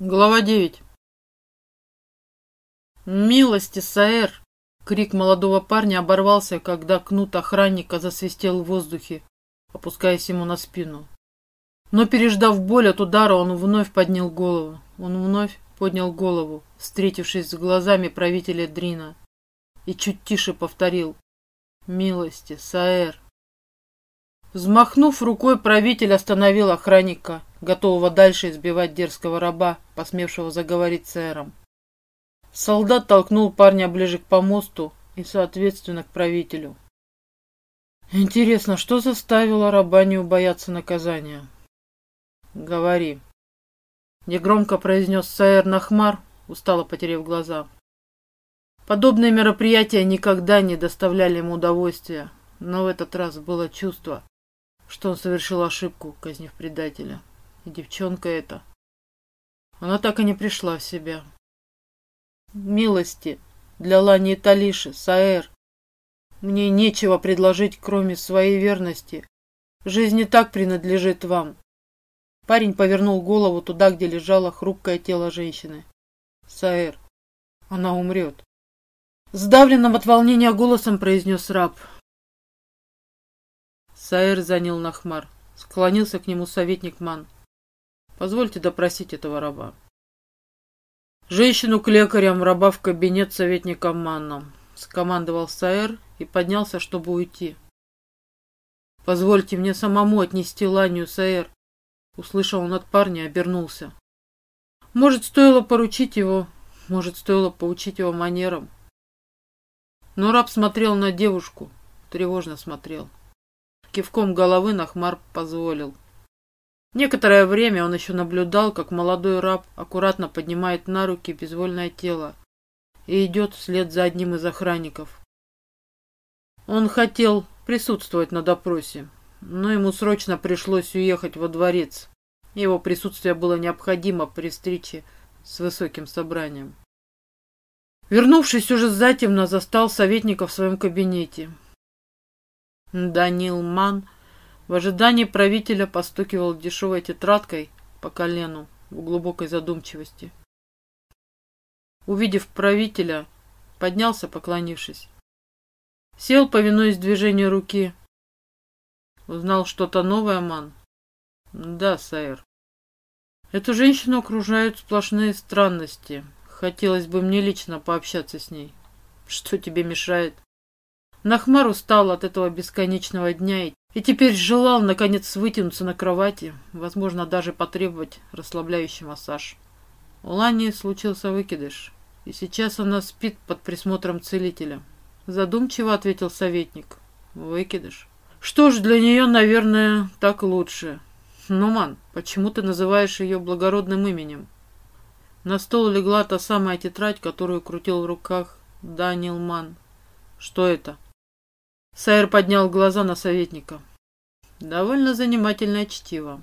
Глава 9 «Милости, саэр!» Крик молодого парня оборвался, когда кнут охранника засвистел в воздухе, опускаясь ему на спину. Но, переждав боль от удара, он вновь поднял голову. Он вновь поднял голову, встретившись с глазами правителя Дрина, и чуть тише повторил «Милости, саэр!» Взмахнув рукой, правитель остановил охранника, готового дальше избивать дерзкого раба, посмевшего заговорить с эром. Солдат толкнул парня ближе к помосту и, соответственно, к правителю. Интересно, что заставило раба не убояться наказания? Говори. Негромко произнес Саэр Нахмар, устало потеряв глаза. Подобные мероприятия никогда не доставляли ему удовольствия, но в этот раз было чувство, что он совершил ошибку, казнив предателя. И девчонка эта... Она так и не пришла в себя. Милости для Лани и Талиши, Саэр. Мне нечего предложить, кроме своей верности. Жизнь не так принадлежит вам. Парень повернул голову туда, где лежало хрупкое тело женщины. Саэр, она умрет. Сдавленным от волнения голосом произнес раб. Саэр занял Нахмар. Склонился к нему советник Ман. Позвольте допросить этого раба. Женщину к лекарям, раба в кабинет советника Манна. Скомандовал Саэр и поднялся, чтобы уйти. Позвольте мне самому отнести Ланию, Саэр. Услышал он от парня и обернулся. Может, стоило поручить его, может, стоило поучить его манерам. Но раб смотрел на девушку, тревожно смотрел. Кивком головы Нахмар позволил. Некоторое время он еще наблюдал, как молодой раб аккуратно поднимает на руки безвольное тело и идет вслед за одним из охранников. Он хотел присутствовать на допросе, но ему срочно пришлось уехать во дворец. Его присутствие было необходимо при встрече с высоким собранием. Вернувшись уже затемно, застал советника в своем кабинете. Данил Ман в ожидании правителя постукивал дешевой тетрадкой по колену в глубокой задумчивости. Увидев правителя, поднялся, поклонившись. Сел, повинуясь движению руки. Узнал что-то новое, Ман? Да, сэр. Эту женщину окружают сплошные странности. Хотелось бы мне лично пообщаться с ней. Что тебе мешает? Нахмар устал от этого бесконечного дня и теперь желал, наконец, вытянуться на кровати, возможно, даже потребовать расслабляющий массаж. У Лани случился выкидыш, и сейчас она спит под присмотром целителя. Задумчиво ответил советник. Выкидыш. Что ж, для нее, наверное, так лучше. Но, ман, почему ты называешь ее благородным именем? На стол легла та самая тетрадь, которую крутил в руках Даниэл Ман. Что это? Сайер поднял глаза на советника. Довольно занимательное чтиво.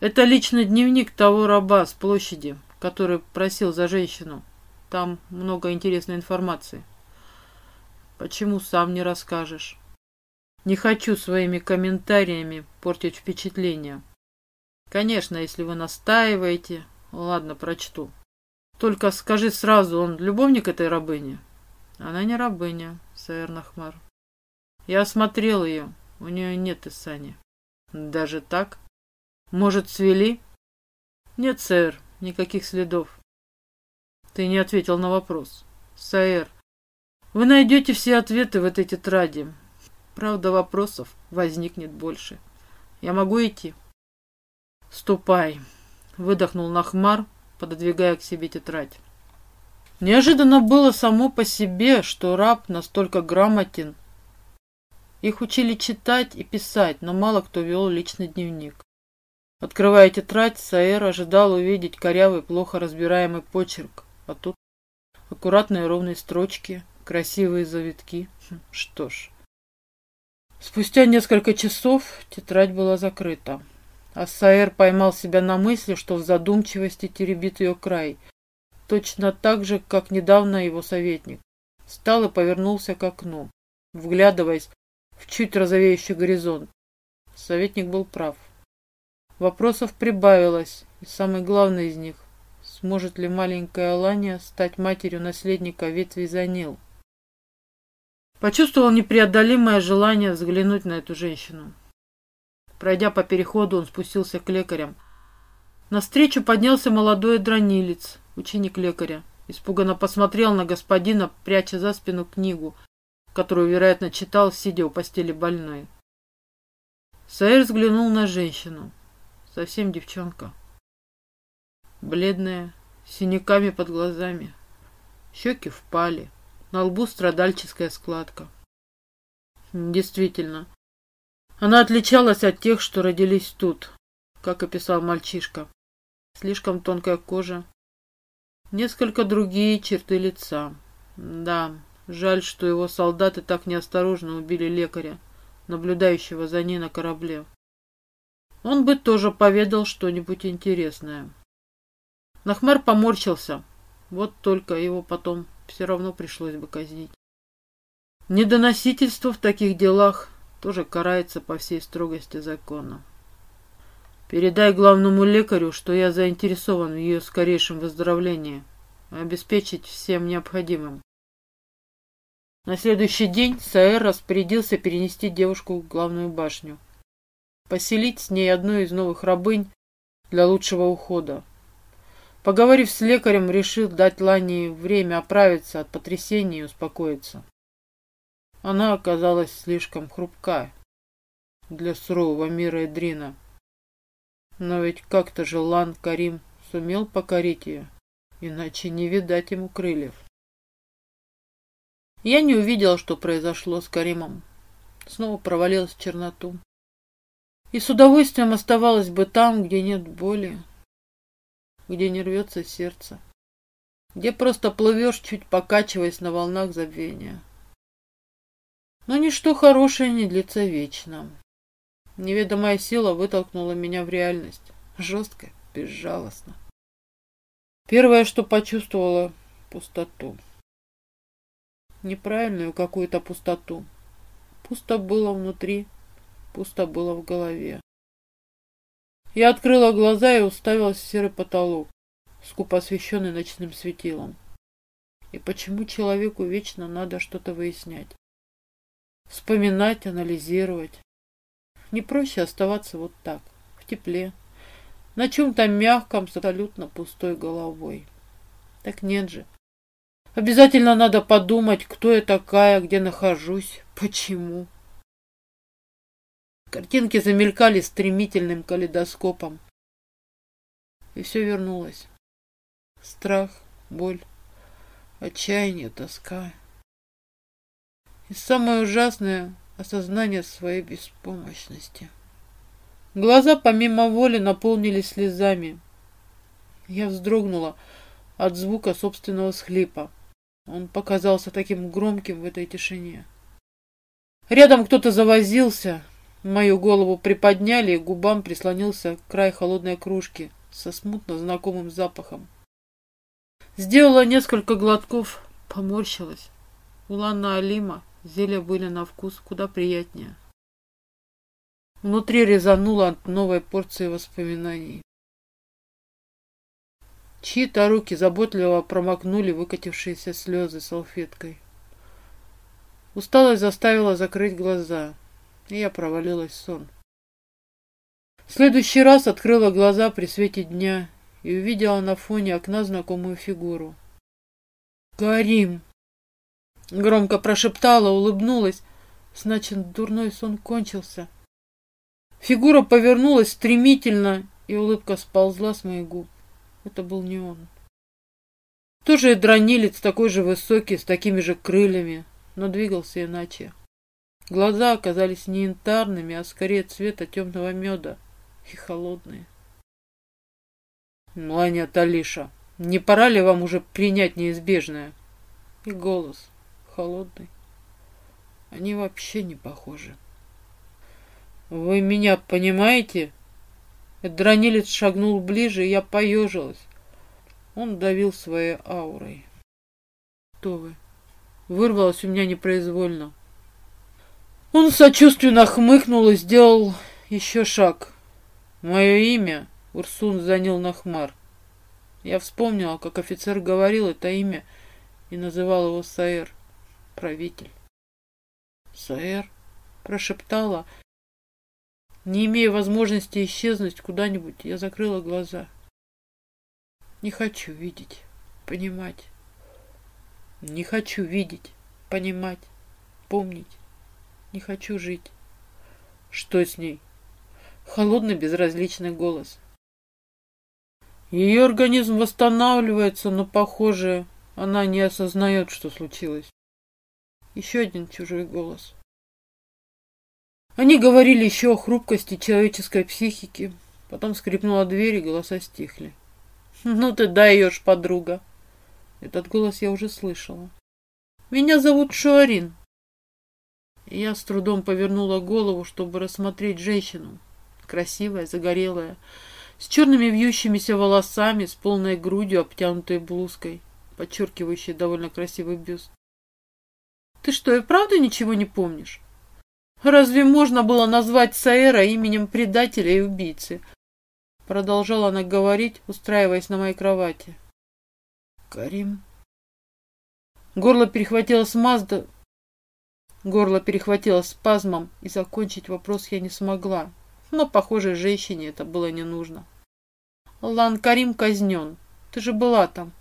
Это личный дневник того раба с площади, который просил за женщину. Там много интересной информации. Почему сам не расскажешь? Не хочу своими комментариями портить впечатление. Конечно, если вы настаиваете... Ладно, прочту. Только скажи сразу, он любовник этой рабыни? Она не рабыня, сэр Нахмар. Я осмотрел ее. У нее нет Исани. Даже так? Может, свели? Нет, сэр, никаких следов. Ты не ответил на вопрос. Сэр, вы найдете все ответы в этой тетради. Правда, вопросов возникнет больше. Я могу идти? Ступай, выдохнул Нахмар, пододвигая к себе тетрадь. Неожиданно было само по себе, что раб настолько грамотен их учили читать и писать, но мало кто вел личный дневник. Открывая тетрадь, Саэр ожидал увидеть корявый, плохо разбираемый почерк, а тут аккуратные ровные строчки, красивые завитки. Хм, что ж. Спустя несколько часов тетрадь была закрыта, а Саэр поймал себя на мысли, что в задумчивости теребит ее край, точно так же, как недавно его советник. Встал и повернулся к окну, вглядываясь в чуть розовеющий горизонт. Советник был прав. Вопросов прибавилось, и самый главный из них Сможет ли маленькая Алания стать матерью наследника ветви Занил? Почувствовал непреодолимое желание взглянуть на эту женщину. Пройдя по переходу, он спустился к лекарям. Навстречу поднялся молодой дранилец, ученик лекаря. Испуганно посмотрел на господина, пряча за спину книгу, которую, вероятно, читал, сидя у постели больной. Саэр взглянул на женщину. Совсем девчонка. Бледная, с синяками под глазами. Щеки впали. На лбу страдальческая складка. Действительно, она отличалась от тех, что родились тут, как описал мальчишка. Слишком тонкая кожа, несколько другие черты лица. Да, жаль, что его солдаты так неосторожно убили лекаря, наблюдающего за ней на корабле. Он бы тоже поведал что-нибудь интересное. Нахмар поморщился. Вот только его потом все равно пришлось бы казнить. Недоносительство в таких делах тоже карается по всей строгости закона. Передай главному лекарю, что я заинтересован в ее скорейшем выздоровлении, обеспечить всем необходимым. На следующий день Саэр распорядился перенести девушку в главную башню, поселить с ней одну из новых рабынь для лучшего ухода. Поговорив с лекарем, решил дать Лане время оправиться от потрясения и успокоиться. Она оказалась слишком хрупка для сурового мира Эдрина. Но ведь как-то же Лан Карим сумел покорить ее, иначе не видать ему крыльев. Я не увидела, что произошло с Каримом. Снова провалилась в черноту. И с удовольствием оставалась бы там, где нет боли, где не рвется сердце, где просто плывешь, чуть покачиваясь на волнах забвения. Но ничто хорошее не длится вечно. Неведомая сила вытолкнула меня в реальность. Жестко, безжалостно. Первое, что почувствовала — пустоту. Неправильную какую-то пустоту. Пусто было внутри, пусто было в голове. Я открыла глаза и уставилась в серый потолок, скупо освещенный ночным светилом. И почему человеку вечно надо что-то выяснять? вспоминать, анализировать. Не проще оставаться вот так, в тепле, на чем-то мягком с абсолютно пустой головой. Так нет же. Обязательно надо подумать, кто я такая, где нахожусь, почему. Картинки замелькали стремительным калейдоскопом. И все вернулось. Страх, боль, отчаяние, тоска. И самое ужасное — осознание своей беспомощности. Глаза помимо воли наполнились слезами. Я вздрогнула от звука собственного схлипа. Он показался таким громким в этой тишине. Рядом кто-то завозился. Мою голову приподняли, и к губам прислонился край холодной кружки со смутно знакомым запахом. Сделала несколько глотков, поморщилась. Улана Алима Зелья были на вкус куда приятнее. Внутри резануло от новой порции воспоминаний. Чьи-то руки заботливо промокнули выкатившиеся слезы салфеткой. Усталость заставила закрыть глаза, и я провалилась в сон. В следующий раз открыла глаза при свете дня и увидела на фоне окна знакомую фигуру. «Карим!» Громко прошептала, улыбнулась. Значит, дурной сон кончился. Фигура повернулась стремительно, и улыбка сползла с моих губ. Это был не он. Тоже дронилец, такой же высокий, с такими же крыльями, но двигался иначе. Глаза оказались не янтарными, а скорее цвета темного меда и холодные. Мланя Талиша, не пора ли вам уже принять неизбежное? И голос холодный. Они вообще не похожи. Вы меня понимаете? Дранилец шагнул ближе, и я поежилась. Он давил своей аурой. Кто вы? Вырвалось у меня непроизвольно. Он сочувственно хмыкнул и сделал еще шаг. Мое имя Урсун занял Нахмар. Я вспомнила, как офицер говорил это имя и называл его Саэр, правитель. «Саэр?» – прошептала. Не имея возможности исчезнуть куда-нибудь, я закрыла глаза. Не хочу видеть, понимать. Не хочу видеть, понимать, помнить. Не хочу жить. Что с ней? Холодный безразличный голос. Ее организм восстанавливается, но, похоже, она не осознает, что случилось. Еще один чужой голос. Они говорили еще о хрупкости человеческой психики. Потом скрипнула дверь, и голоса стихли. «Ну ты даешь, подруга!» Этот голос я уже слышала. «Меня зовут Шуарин». я с трудом повернула голову, чтобы рассмотреть женщину. Красивая, загорелая, с черными вьющимися волосами, с полной грудью, обтянутой блузкой, подчеркивающей довольно красивый бюст. «Ты что, и правда ничего не помнишь?» Разве можно было назвать Саэра именем предателя и убийцы? Продолжала она говорить, устраиваясь на моей кровати. Карим. Горло перехватило смазда... Горло перехватило спазмом, и закончить вопрос я не смогла. Но, похоже, женщине это было не нужно. Лан Карим казнен. Ты же была там.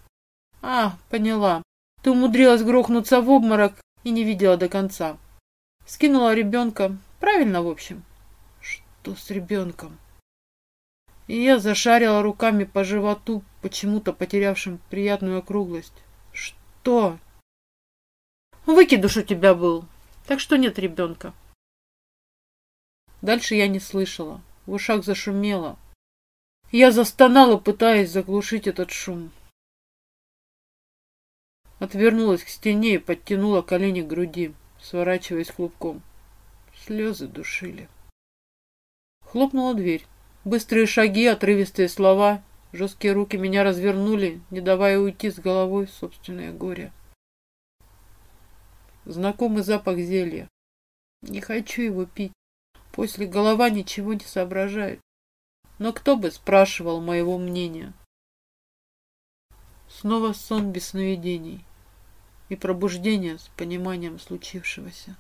А, поняла. Ты умудрилась грохнуться в обморок и не видела до конца. Скинула ребенка. Правильно, в общем. Что с ребенком? И я зашарила руками по животу, почему-то потерявшим приятную округлость. Что? Выкидыш у тебя был, так что нет ребенка. Дальше я не слышала. В ушах зашумело. Я застонала, пытаясь заглушить этот шум. Отвернулась к стене и подтянула колени к груди сворачиваясь клубком. Слезы душили. Хлопнула дверь. Быстрые шаги, отрывистые слова. Жесткие руки меня развернули, не давая уйти с головой в собственное горе. Знакомый запах зелья. Не хочу его пить. После голова ничего не соображает. Но кто бы спрашивал моего мнения? Снова сон без сновидений и пробуждение с пониманием случившегося.